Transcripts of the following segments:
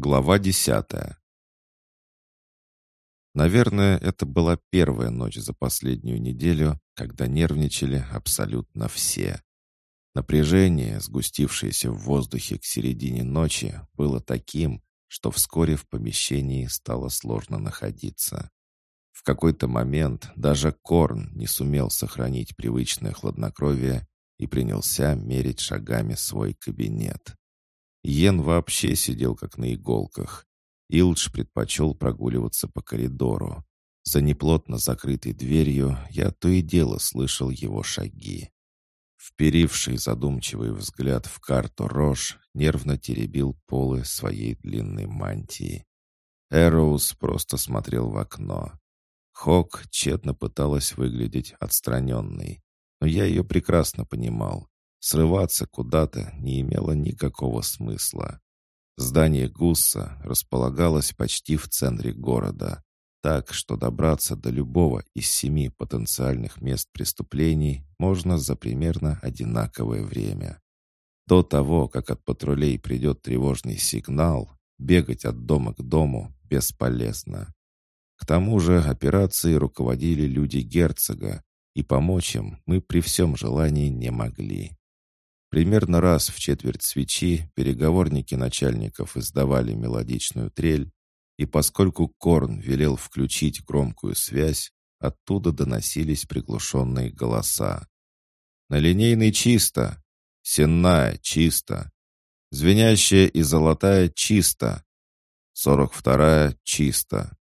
Глава десятая. Наверное, это была первая ночь за последнюю неделю, когда нервничали абсолютно все. Напряжение, сгустившееся в воздухе к середине ночи, было таким, что вскоре в помещении стало сложно находиться. В какой-то момент даже Корн не сумел сохранить привычное хладнокровие и принялся мерить шагами свой кабинет. Йен вообще сидел как на иголках. Илдж предпочел прогуливаться по коридору. За неплотно закрытой дверью я то и дело слышал его шаги. Вперивший задумчивый взгляд в карту Рош нервно теребил полы своей длинной мантии. Эроуз просто смотрел в окно. Хок тщетно пыталась выглядеть отстраненной, но я ее прекрасно понимал. Срываться куда-то не имело никакого смысла. Здание Гусса располагалось почти в центре города, так что добраться до любого из семи потенциальных мест преступлений можно за примерно одинаковое время. До того, как от патрулей придет тревожный сигнал, бегать от дома к дому бесполезно. К тому же операцией руководили люди герцога, и помочь им мы при всем желании не могли. Примерно раз в четверть свечи переговорники начальников издавали мелодичную трель, и поскольку Корн велел включить громкую связь, оттуда доносились приглушенные голоса. «На линейной чисто! Сенная чисто! Звенящая и золотая чисто! Сорок вторая чисто!»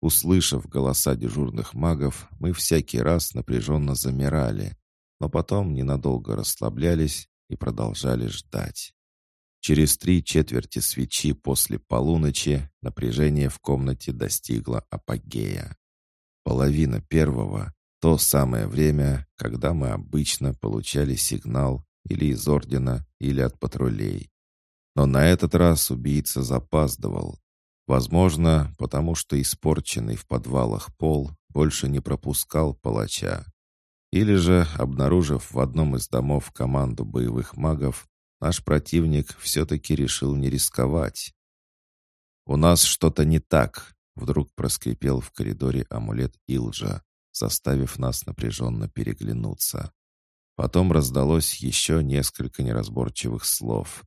Услышав голоса дежурных магов, мы всякий раз напряженно замирали, но потом ненадолго расслаблялись и продолжали ждать. Через три четверти свечи после полуночи напряжение в комнате достигло апогея. Половина первого — то самое время, когда мы обычно получали сигнал или из ордена, или от патрулей. Но на этот раз убийца запаздывал. Возможно, потому что испорченный в подвалах пол больше не пропускал палача. Или же, обнаружив в одном из домов команду боевых магов, наш противник все-таки решил не рисковать. «У нас что-то не так», — вдруг проскрипел в коридоре амулет Илджа, заставив нас напряженно переглянуться. Потом раздалось еще несколько неразборчивых слов.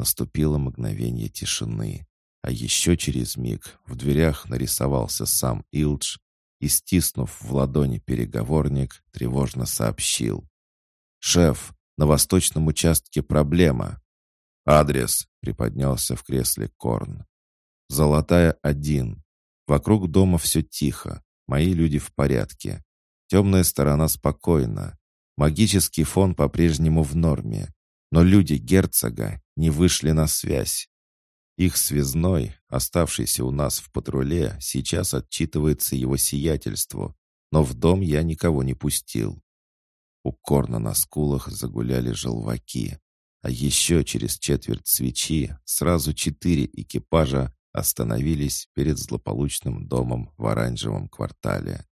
Наступило мгновение тишины, а еще через миг в дверях нарисовался сам Илдж и, стиснув в ладони переговорник, тревожно сообщил. «Шеф, на восточном участке проблема». «Адрес», — приподнялся в кресле Корн. «Золотая один. Вокруг дома все тихо. Мои люди в порядке. Темная сторона спокойна. Магический фон по-прежнему в норме. Но люди герцога не вышли на связь. Их связной, оставшийся у нас в патруле, сейчас отчитывается его сиятельству, но в дом я никого не пустил. У Корна на скулах загуляли желваки, а еще через четверть свечи сразу четыре экипажа остановились перед злополучным домом в оранжевом квартале.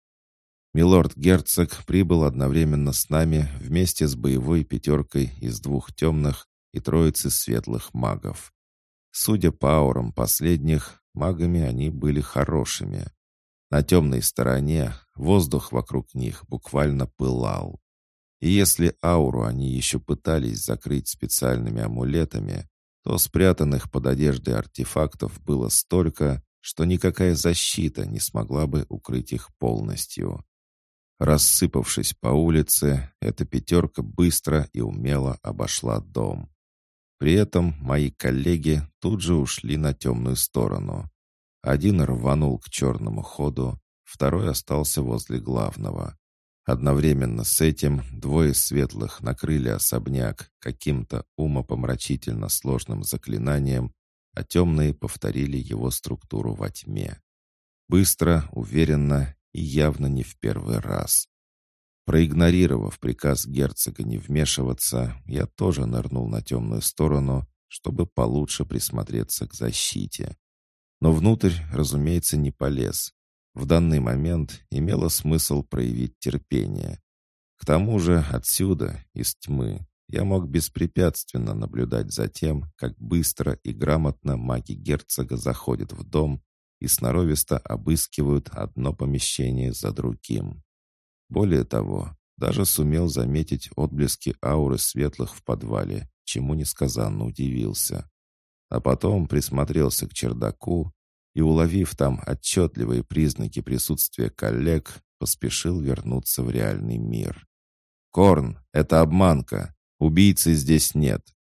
Милорд-герцог прибыл одновременно с нами вместе с боевой пятеркой из двух темных и троицы светлых магов. Судя по аурам последних, магами они были хорошими. На темной стороне воздух вокруг них буквально пылал. И если ауру они еще пытались закрыть специальными амулетами, то спрятанных под одеждой артефактов было столько, что никакая защита не смогла бы укрыть их полностью. Рассыпавшись по улице, эта пятерка быстро и умело обошла дом. При этом мои коллеги тут же ушли на темную сторону. Один рванул к черному ходу, второй остался возле главного. Одновременно с этим двое светлых накрыли особняк каким-то умопомрачительно сложным заклинанием, а темные повторили его структуру во тьме. Быстро, уверенно и явно не в первый раз. Проигнорировав приказ герцога не вмешиваться, я тоже нырнул на темную сторону, чтобы получше присмотреться к защите. Но внутрь, разумеется, не полез. В данный момент имело смысл проявить терпение. К тому же отсюда, из тьмы, я мог беспрепятственно наблюдать за тем, как быстро и грамотно маги герцога заходят в дом и сноровисто обыскивают одно помещение за другим. Более того, даже сумел заметить отблески ауры светлых в подвале, чему несказанно удивился. А потом присмотрелся к чердаку и, уловив там отчетливые признаки присутствия коллег, поспешил вернуться в реальный мир. «Корн, это обманка! Убийцы здесь нет!»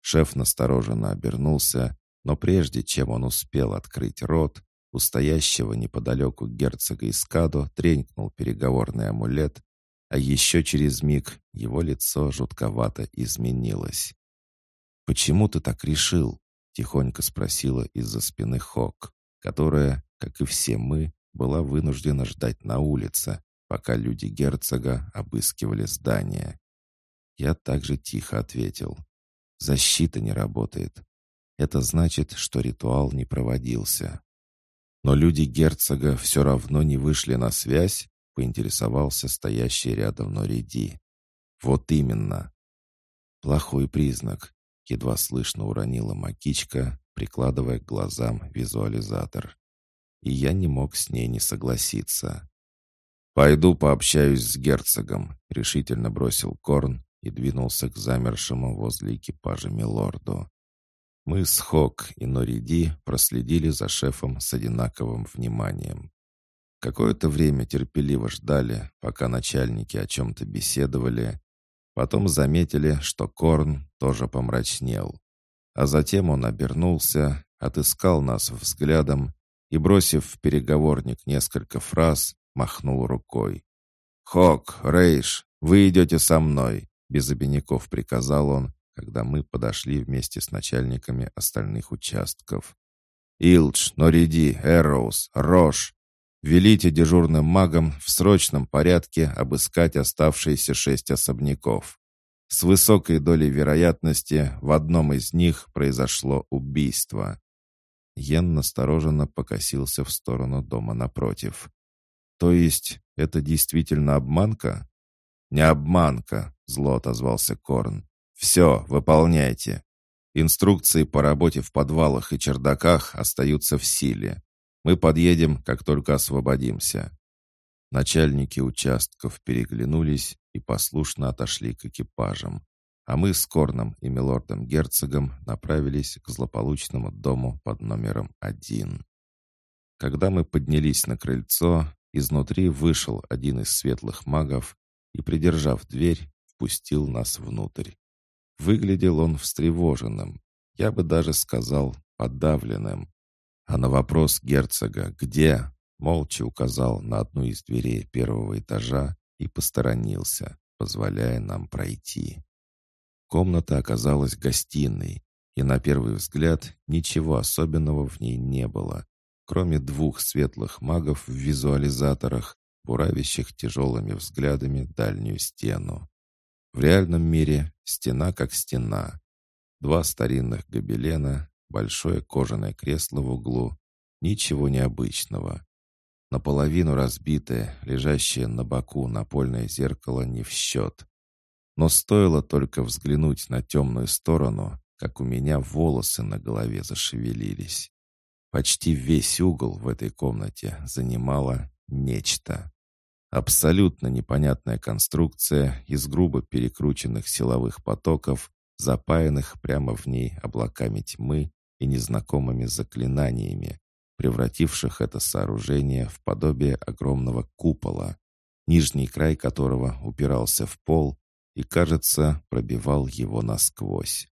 Шеф настороженно обернулся, но прежде чем он успел открыть рот, у стоящего неподалеку герцога Искадо тренькнул переговорный амулет, а еще через миг его лицо жутковато изменилось. «Почему ты так решил?» — тихонько спросила из-за спины Хок, которая, как и все мы, была вынуждена ждать на улице, пока люди герцога обыскивали здание. Я также тихо ответил. «Защита не работает. Это значит, что ритуал не проводился». «Но люди герцога все равно не вышли на связь?» поинтересовался стоящий рядом Нориди. «Вот именно!» «Плохой признак», — едва слышно уронила Макичка, прикладывая к глазам визуализатор. И я не мог с ней не согласиться. «Пойду пообщаюсь с герцогом», — решительно бросил Корн и двинулся к замершему возле экипажа Милорду. Мы с Хок и Нориди проследили за шефом с одинаковым вниманием. Какое-то время терпеливо ждали, пока начальники о чем-то беседовали. Потом заметили, что Корн тоже помрачнел. А затем он обернулся, отыскал нас взглядом и, бросив в переговорник несколько фраз, махнул рукой. «Хок, Рейш, вы идете со мной!» Без обиняков приказал он, когда мы подошли вместе с начальниками остальных участков. «Илдж, Нориди, Эроуз, Рош, Велите дежурным магам в срочном порядке обыскать оставшиеся шесть особняков. С высокой долей вероятности в одном из них произошло убийство. Йен настороженно покосился в сторону дома напротив. «То есть это действительно обманка?» «Не обманка», — зло отозвался Корн. «Все, выполняйте. Инструкции по работе в подвалах и чердаках остаются в силе. Мы подъедем, как только освободимся». Начальники участков переглянулись и послушно отошли к экипажам, а мы с Корном и милордом-герцогом направились к злополучному дому под номером один. Когда мы поднялись на крыльцо, изнутри вышел один из светлых магов и, придержав дверь, впустил нас внутрь. Выглядел он встревоженным, я бы даже сказал подавленным. А на вопрос герцога «Где?» молча указал на одну из дверей первого этажа и посторонился, позволяя нам пройти. Комната оказалась гостиной, и на первый взгляд ничего особенного в ней не было, кроме двух светлых магов в визуализаторах, буравящих тяжелыми взглядами дальнюю стену. В реальном мире стена как стена. Два старинных гобелена, большое кожаное кресло в углу. Ничего необычного. Наполовину разбитое, лежащее на боку напольное зеркало не в счет. Но стоило только взглянуть на темную сторону, как у меня волосы на голове зашевелились. Почти весь угол в этой комнате занимало нечто. Абсолютно непонятная конструкция из грубо перекрученных силовых потоков, запаянных прямо в ней облаками тьмы и незнакомыми заклинаниями, превративших это сооружение в подобие огромного купола, нижний край которого упирался в пол и, кажется, пробивал его насквозь.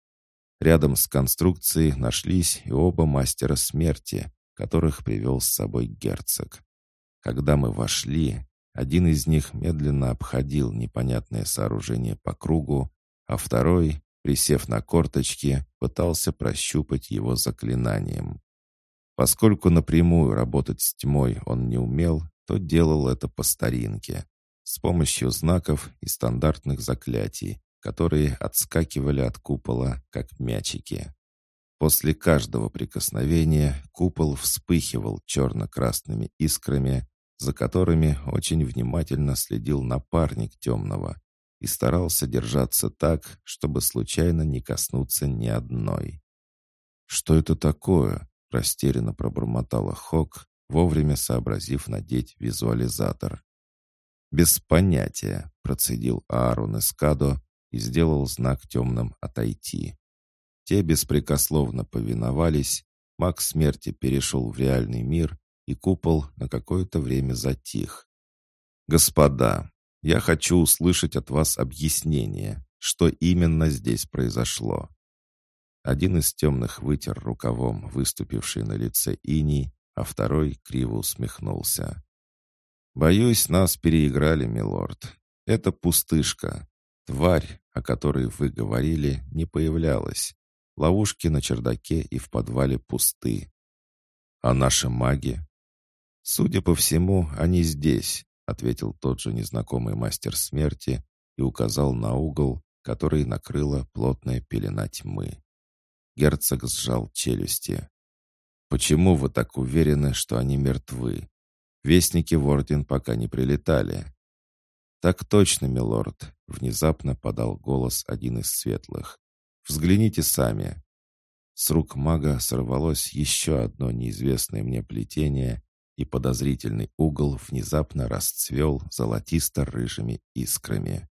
Рядом с конструкцией нашлись и оба мастера смерти, которых привел с собой герцог. Когда мы вошли, один из них медленно обходил непонятное сооружение по кругу, а второй, Присев на корточки, пытался прощупать его заклинанием. Поскольку напрямую работать с тьмой он не умел, то делал это по старинке, с помощью знаков и стандартных заклятий, которые отскакивали от купола, как мячики. После каждого прикосновения купол вспыхивал черно-красными искрами, за которыми очень внимательно следил напарник темного, и старался держаться так, чтобы случайно не коснуться ни одной. «Что это такое?» — растерянно пробормотала Хок, вовремя сообразив надеть визуализатор. «Без понятия», — процедил Аарон Эскадо и сделал знак темным «отойти». Те беспрекословно повиновались, маг смерти перешел в реальный мир, и купол на какое-то время затих. «Господа, я хочу услышать от вас объяснение, что именно здесь произошло». Один из темных вытер рукавом выступивший на лице иней, а второй криво усмехнулся. «Боюсь, нас переиграли, милорд. Это пустышка. Тварь, о которой вы говорили, не появлялась. Ловушки на чердаке и в подвале пусты. А наши маги? Судя по всему, они здесь, ответил тот же незнакомый мастер смерти и указал на угол, который накрыла плотная пелена тьмы. Герцог сжал челюсти. «Почему вы так уверены, что они мертвы? Вестники в Орден пока не прилетали». «Так точно, милорд», — внезапно подал голос один из светлых. «Взгляните сами». С рук мага сорвалось еще одно неизвестное мне плетение, и подозрительный угол внезапно расцвел золотисто-рыжими искрами.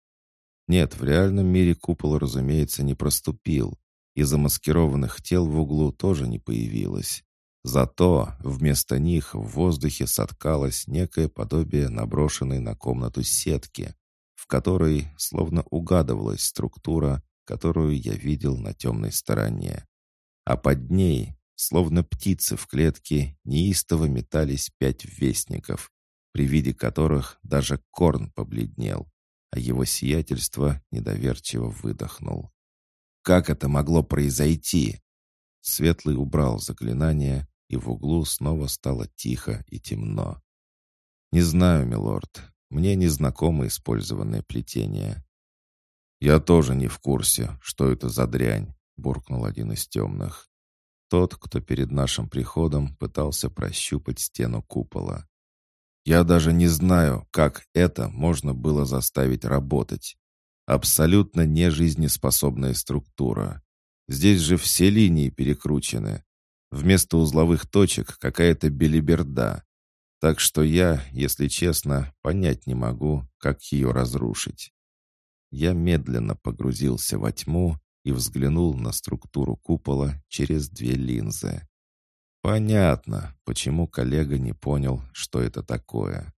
Нет, в реальном мире купол, разумеется, не проступил, и замаскированных тел в углу тоже не появилось. Зато вместо них в воздухе соткалось некое подобие наброшенной на комнату сетки, в которой словно угадывалась структура, которую я видел на темной стороне. А под ней Словно птицы в клетке неистово метались пять вестников, при виде которых даже Корн побледнел, а его сиятельство недоверчиво выдохнул. «Как это могло произойти?» Светлый убрал заклинание, и в углу снова стало тихо и темно. «Не знаю, милорд. Мне не знакомо использованное плетение». «Я тоже не в курсе, что это за дрянь», — буркнул один из темных. Тот, кто перед нашим приходом пытался прощупать стену купола. Я даже не знаю, как это можно было заставить работать. Абсолютно нежизнеспособная структура. Здесь же все линии перекручены. Вместо узловых точек какая-то белиберда. Так что я, если честно, понять не могу, как ее разрушить. Я медленно погрузился во тьму и взглянул на структуру купола через две линзы. Понятно, почему коллега не понял, что это такое.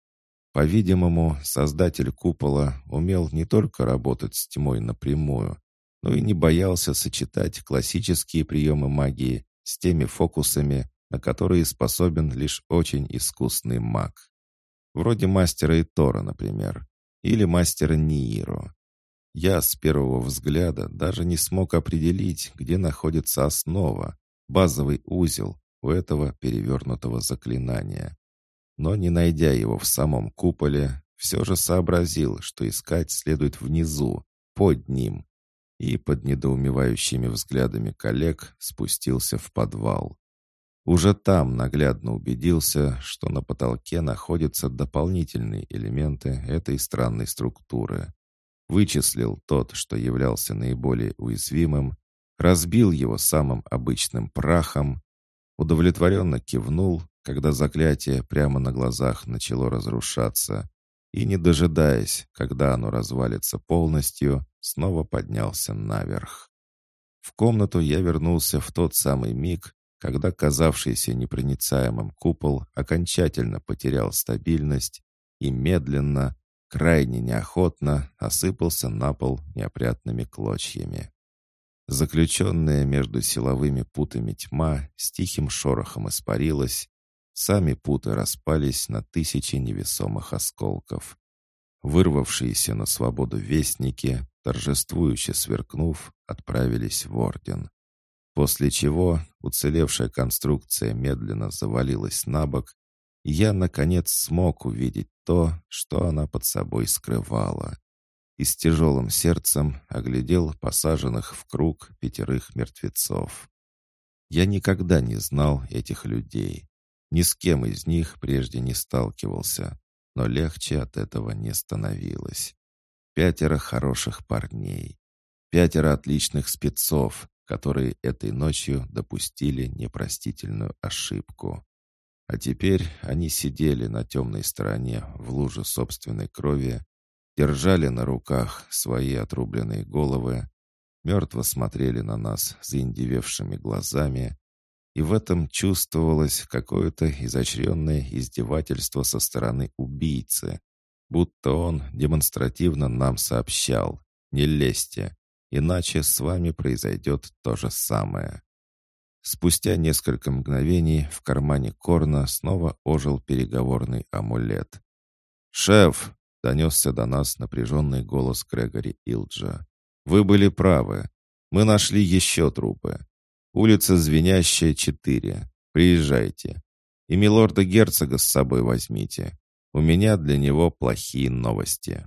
По-видимому, создатель купола умел не только работать с тьмой напрямую, но и не боялся сочетать классические приемы магии с теми фокусами, на которые способен лишь очень искусный маг. Вроде мастера Итора, например, или мастера Нииру. Я с первого взгляда даже не смог определить, где находится основа, базовый узел у этого перевернутого заклинания. Но не найдя его в самом куполе, все же сообразил, что искать следует внизу, под ним, и под недоумевающими взглядами коллег спустился в подвал. Уже там наглядно убедился, что на потолке находятся дополнительные элементы этой странной структуры вычислил тот, что являлся наиболее уязвимым, разбил его самым обычным прахом, удовлетворенно кивнул, когда заклятие прямо на глазах начало разрушаться, и, не дожидаясь, когда оно развалится полностью, снова поднялся наверх. В комнату я вернулся в тот самый миг, когда казавшийся непроницаемым купол окончательно потерял стабильность и медленно, крайне неохотно осыпался на пол неопрятными клочьями. Заключенная между силовыми путами тьма с тихим шорохом испарилась, сами путы распались на тысячи невесомых осколков. Вырвавшиеся на свободу вестники, торжествующе сверкнув, отправились в Орден. После чего уцелевшая конструкция медленно завалилась на бок, я, наконец, смог увидеть то, что она под собой скрывала. И с тяжелым сердцем оглядел посаженных в круг пятерых мертвецов. Я никогда не знал этих людей. Ни с кем из них прежде не сталкивался, но легче от этого не становилось. пятеро хороших парней. Пятеро отличных спецов, которые этой ночью допустили непростительную ошибку. А теперь они сидели на темной стороне в луже собственной крови, держали на руках свои отрубленные головы, мертво смотрели на нас заиндевевшими глазами, и в этом чувствовалось какое-то изощренное издевательство со стороны убийцы, будто он демонстративно нам сообщал «Не лезьте, иначе с вами произойдет то же самое». Спустя несколько мгновений в кармане Корна снова ожил переговорный амулет. «Шеф!» — донесся до нас напряженный голос Грегори Илджа. «Вы были правы. Мы нашли еще трупы. Улица Звенящая, 4. Приезжайте. И милорда-герцога с собой возьмите. У меня для него плохие новости».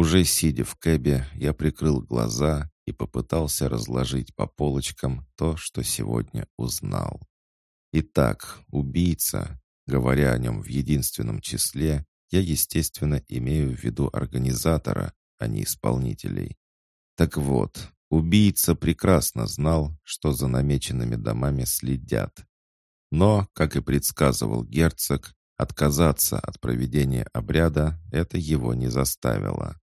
Уже сидя в кэбе, я прикрыл глаза и попытался разложить по полочкам то, что сегодня узнал. Итак, убийца, говоря о нем в единственном числе, я, естественно, имею в виду организатора, а не исполнителей. Так вот, убийца прекрасно знал, что за намеченными домами следят. Но, как и предсказывал герцог, отказаться от проведения обряда это его не заставило.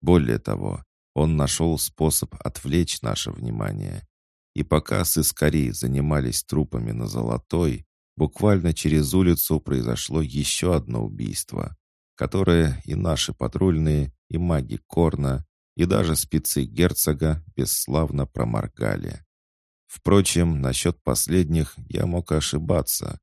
Более того, он нашел способ отвлечь наше внимание. И пока сыскари занимались трупами на Золотой, буквально через улицу произошло еще одно убийство, которое и наши патрульные, и маги Корна, и даже спецы герцога бесславно проморгали. Впрочем, насчет последних я мог ошибаться.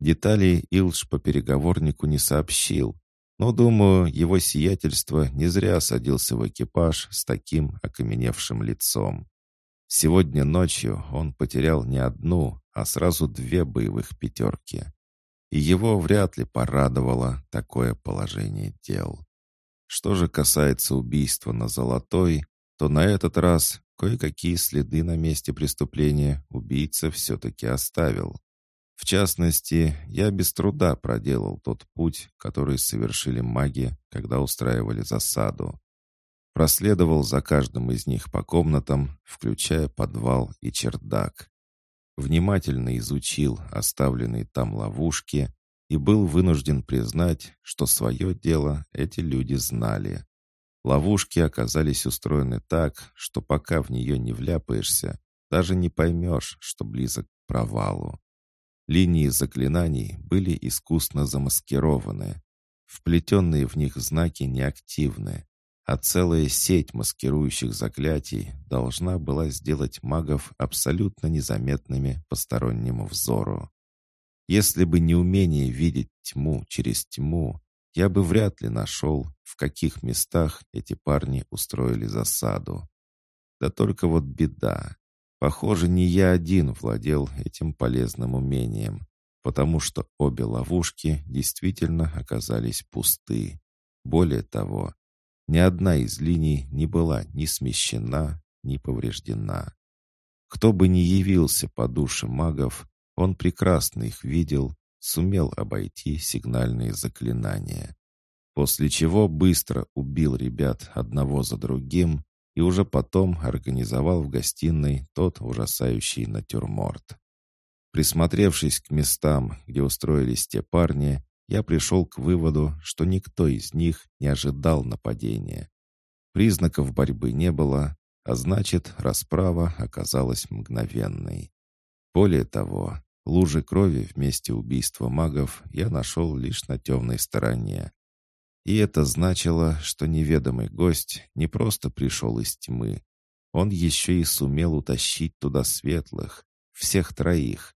Деталей Илж по переговорнику не сообщил, но, думаю, его сиятельство не зря садился в экипаж с таким окаменевшим лицом. Сегодня ночью он потерял не одну, а сразу две боевых пятерки. И его вряд ли порадовало такое положение дел. Что же касается убийства на Золотой, то на этот раз кое-какие следы на месте преступления убийца все-таки оставил. В частности, я без труда проделал тот путь, который совершили маги, когда устраивали засаду. Проследовал за каждым из них по комнатам, включая подвал и чердак. Внимательно изучил оставленные там ловушки и был вынужден признать, что свое дело эти люди знали. Ловушки оказались устроены так, что пока в нее не вляпаешься, даже не поймешь, что близок к провалу. Линии заклинаний были искусно замаскированы. Вплетенные в них знаки неактивны, а целая сеть маскирующих заклятий должна была сделать магов абсолютно незаметными постороннему взору. Если бы не умение видеть тьму через тьму, я бы вряд ли нашел, в каких местах эти парни устроили засаду. Да только вот беда. Похоже, не я один владел этим полезным умением, потому что обе ловушки действительно оказались пусты. Более того, ни одна из линий не была ни смещена, ни повреждена. Кто бы ни явился по душе магов, он прекрасно их видел, сумел обойти сигнальные заклинания. После чего быстро убил ребят одного за другим и уже потом организовал в гостиной тот ужасающий натюрморт. Присмотревшись к местам, где устроились те парни, я пришел к выводу, что никто из них не ожидал нападения. Признаков борьбы не было, а значит, расправа оказалась мгновенной. Более того, лужи крови в месте убийства магов я нашел лишь на темной стороне, и это значило, что неведомый гость не просто пришел из тьмы. Он еще и сумел утащить туда светлых, всех троих.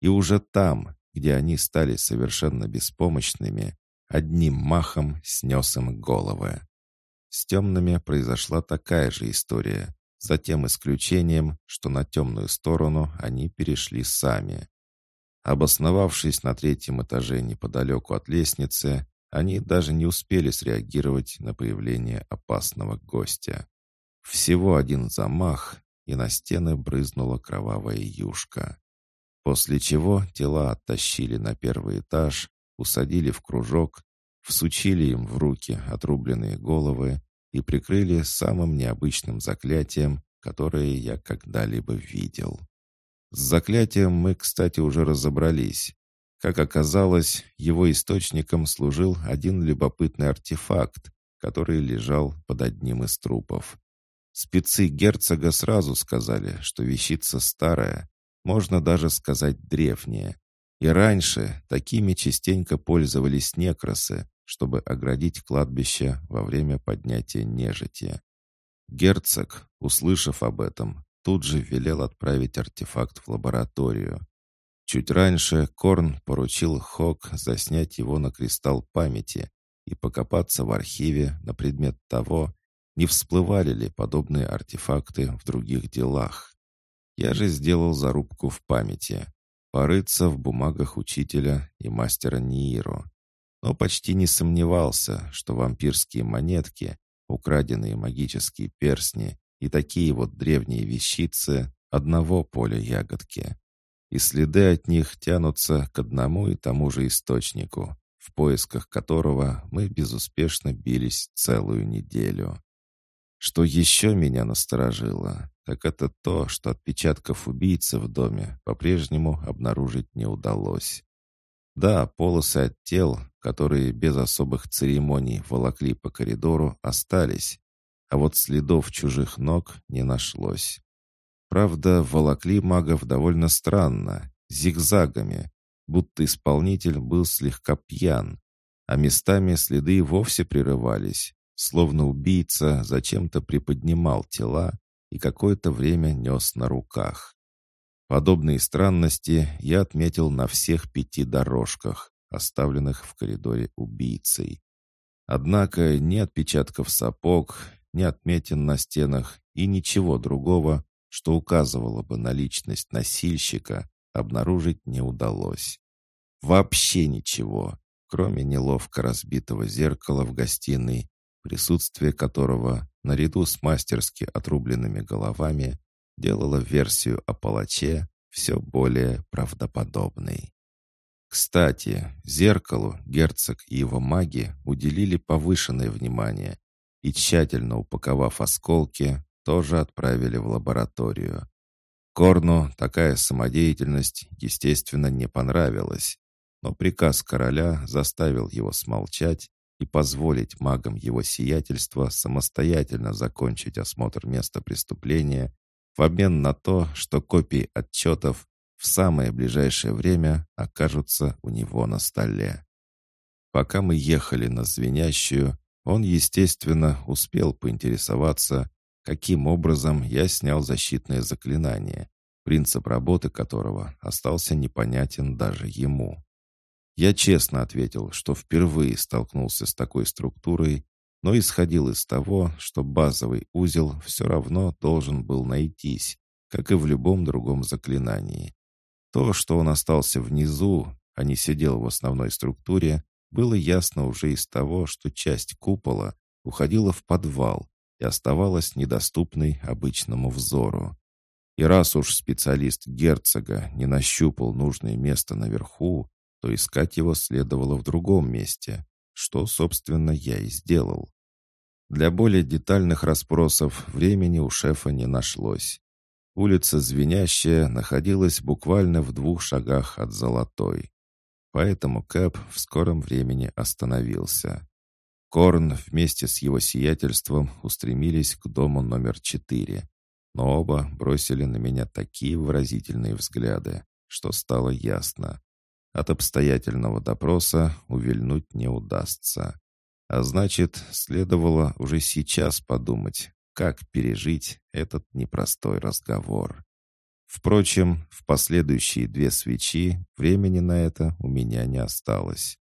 И уже там, где они стали совершенно беспомощными, одним махом снес им головы. С темными произошла такая же история, за тем исключением, что на темную сторону они перешли сами. Обосновавшись на третьем этаже неподалеку от лестницы, они даже не успели среагировать на появление опасного гостя. Всего один замах, и на стены брызнула кровавая юшка. После чего тела оттащили на первый этаж, усадили в кружок, всучили им в руки отрубленные головы и прикрыли самым необычным заклятием, которое я когда-либо видел. С заклятием мы, кстати, уже разобрались. Как оказалось, его источником служил один любопытный артефакт, который лежал под одним из трупов. Спецы герцога сразу сказали, что вещица старая, можно даже сказать древняя. И раньше такими частенько пользовались некросы, чтобы оградить кладбище во время поднятия нежити. Герцог, услышав об этом, тут же велел отправить артефакт в лабораторию. Чуть раньше Корн поручил Хок заснять его на кристалл памяти и покопаться в архиве на предмет того, не всплывали ли подобные артефакты в других делах. Я же сделал зарубку в памяти, порыться в бумагах учителя и мастера Нииру. Но почти не сомневался, что вампирские монетки, украденные магические перстни и такие вот древние вещицы одного поля ягодки. И следы от них тянутся к одному и тому же источнику, в поисках которого мы безуспешно бились целую неделю. Что еще меня насторожило, так это то, что отпечатков убийцы в доме по-прежнему обнаружить не удалось. Да, полосы от тел, которые без особых церемоний волокли по коридору, остались, а вот следов чужих ног не нашлось. Правда, волокли магов довольно странно, зигзагами, будто исполнитель был слегка пьян, а местами следы вовсе прерывались, словно убийца зачем-то приподнимал тела и какое-то время нес на руках. Подобные странности я отметил на всех пяти дорожках, оставленных в коридоре убийцей. Однако ни отпечатков сапог, ни отметин на стенах и ничего другого, что указывало бы на личность носильщика, обнаружить не удалось. Вообще ничего, кроме неловко разбитого зеркала в гостиной, присутствие которого, наряду с мастерски отрубленными головами, делало версию о палаче все более правдоподобной. Кстати, зеркалу герцог и его маги уделили повышенное внимание и, тщательно упаковав осколки, тоже отправили в лабораторию. Корну такая самодеятельность, естественно, не понравилась, но приказ короля заставил его смолчать и позволить магам его сиятельства самостоятельно закончить осмотр места преступления в обмен на то, что копии отчетов в самое ближайшее время окажутся у него на столе. Пока мы ехали на звенящую, он, естественно, успел поинтересоваться, каким образом я снял защитное заклинание, принцип работы которого остался непонятен даже ему. Я честно ответил, что впервые столкнулся с такой структурой, но исходил из того, что базовый узел все равно должен был найтись, как и в любом другом заклинании. То, что он остался внизу, а не сидел в основной структуре, было ясно уже из того, что часть купола уходила в подвал и оставалась недоступной обычному взору. И раз уж специалист герцога не нащупал нужное место наверху, то искать его следовало в другом месте, что, собственно, я и сделал. Для более детальных расспросов времени у шефа не нашлось. Улица Звенящая находилась буквально в двух шагах от Золотой. Поэтому Кэп в скором времени остановился. Корн вместе с его сиятельством устремились к дому номер четыре, но оба бросили на меня такие выразительные взгляды, что стало ясно. От обстоятельного допроса увильнуть не удастся. А значит, следовало уже сейчас подумать, как пережить этот непростой разговор. Впрочем, в последующие две свечи времени на это у меня не осталось.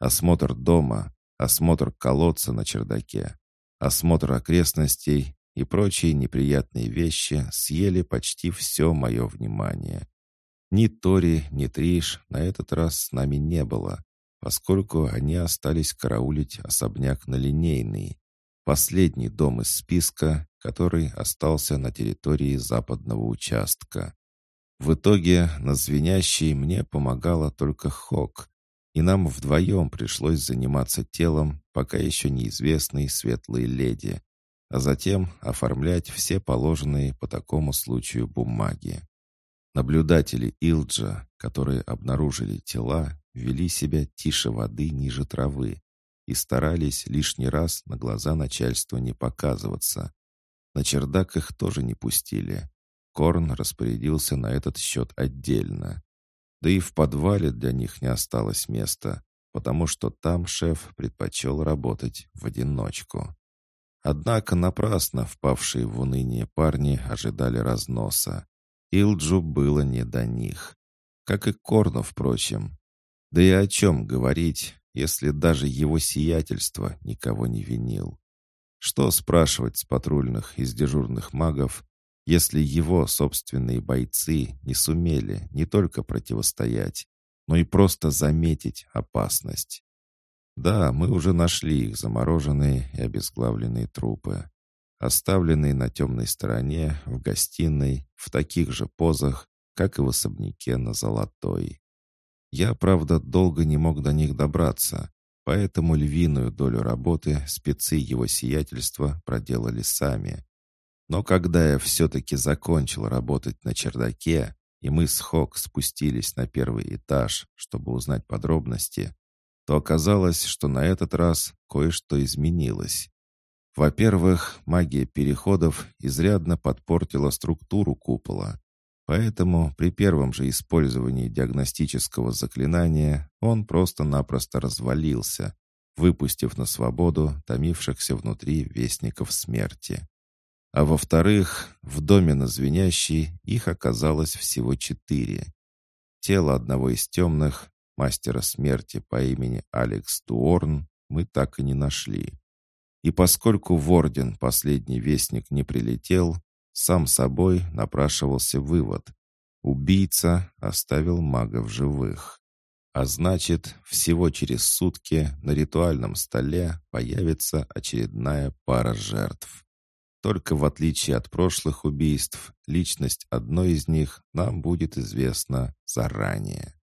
Осмотр дома, осмотр колодца на чердаке, осмотр окрестностей и прочие неприятные вещи съели почти все мое внимание. Ни Тори, ни Триш на этот раз с нами не было, поскольку они остались караулить особняк на линейный. Последний дом из списка, который остался на территории западного участка. В итоге на звенящей мне помогала только Хок, и нам вдвоем пришлось заниматься телом пока еще неизвестной светлой леди, а затем оформлять все положенные по такому случаю бумаги. Наблюдатели Илджа, которые обнаружили тела, вели себя тише воды ниже травы и старались лишний раз на глаза начальства не показываться. На чердак их тоже не пустили, Корн распорядился на этот счет отдельно. Да и в подвале для них не осталось места, потому что там шеф предпочел работать в одиночку. Однако напрасно впавшие в уныние парни ожидали разноса. Илджу было не до них. Как и Корну, впрочем. Да и о чем говорить, если даже его сиятельство никого не винил. Что спрашивать с патрульных из дежурных магов, если его собственные бойцы не сумели не только противостоять, но и просто заметить опасность. Да, мы уже нашли их замороженные и обезглавленные трупы, оставленные на темной стороне, в гостиной, в таких же позах, как и в особняке на Золотой. Я, правда, долго не мог до них добраться, поэтому львиную долю работы спецы его сиятельства проделали сами, но когда я все-таки закончил работать на чердаке, и мы с Хок спустились на первый этаж, чтобы узнать подробности, то оказалось, что на этот раз кое-что изменилось. Во-первых, магия переходов изрядно подпортила структуру купола, поэтому при первом же использовании диагностического заклинания он просто-напросто развалился, выпустив на свободу томившихся внутри вестников смерти. А во-вторых, в доме на звенящей их оказалось всего четыре. Тело одного из темных, мастера смерти по имени Алекс Дуорн, мы так и не нашли. И поскольку в Орден последний вестник не прилетел, сам собой напрашивался вывод. Убийца оставил мага в живых. А значит, всего через сутки на ритуальном столе появится очередная пара жертв. Только в отличие от прошлых убийств, личность одной из них нам будет известна заранее.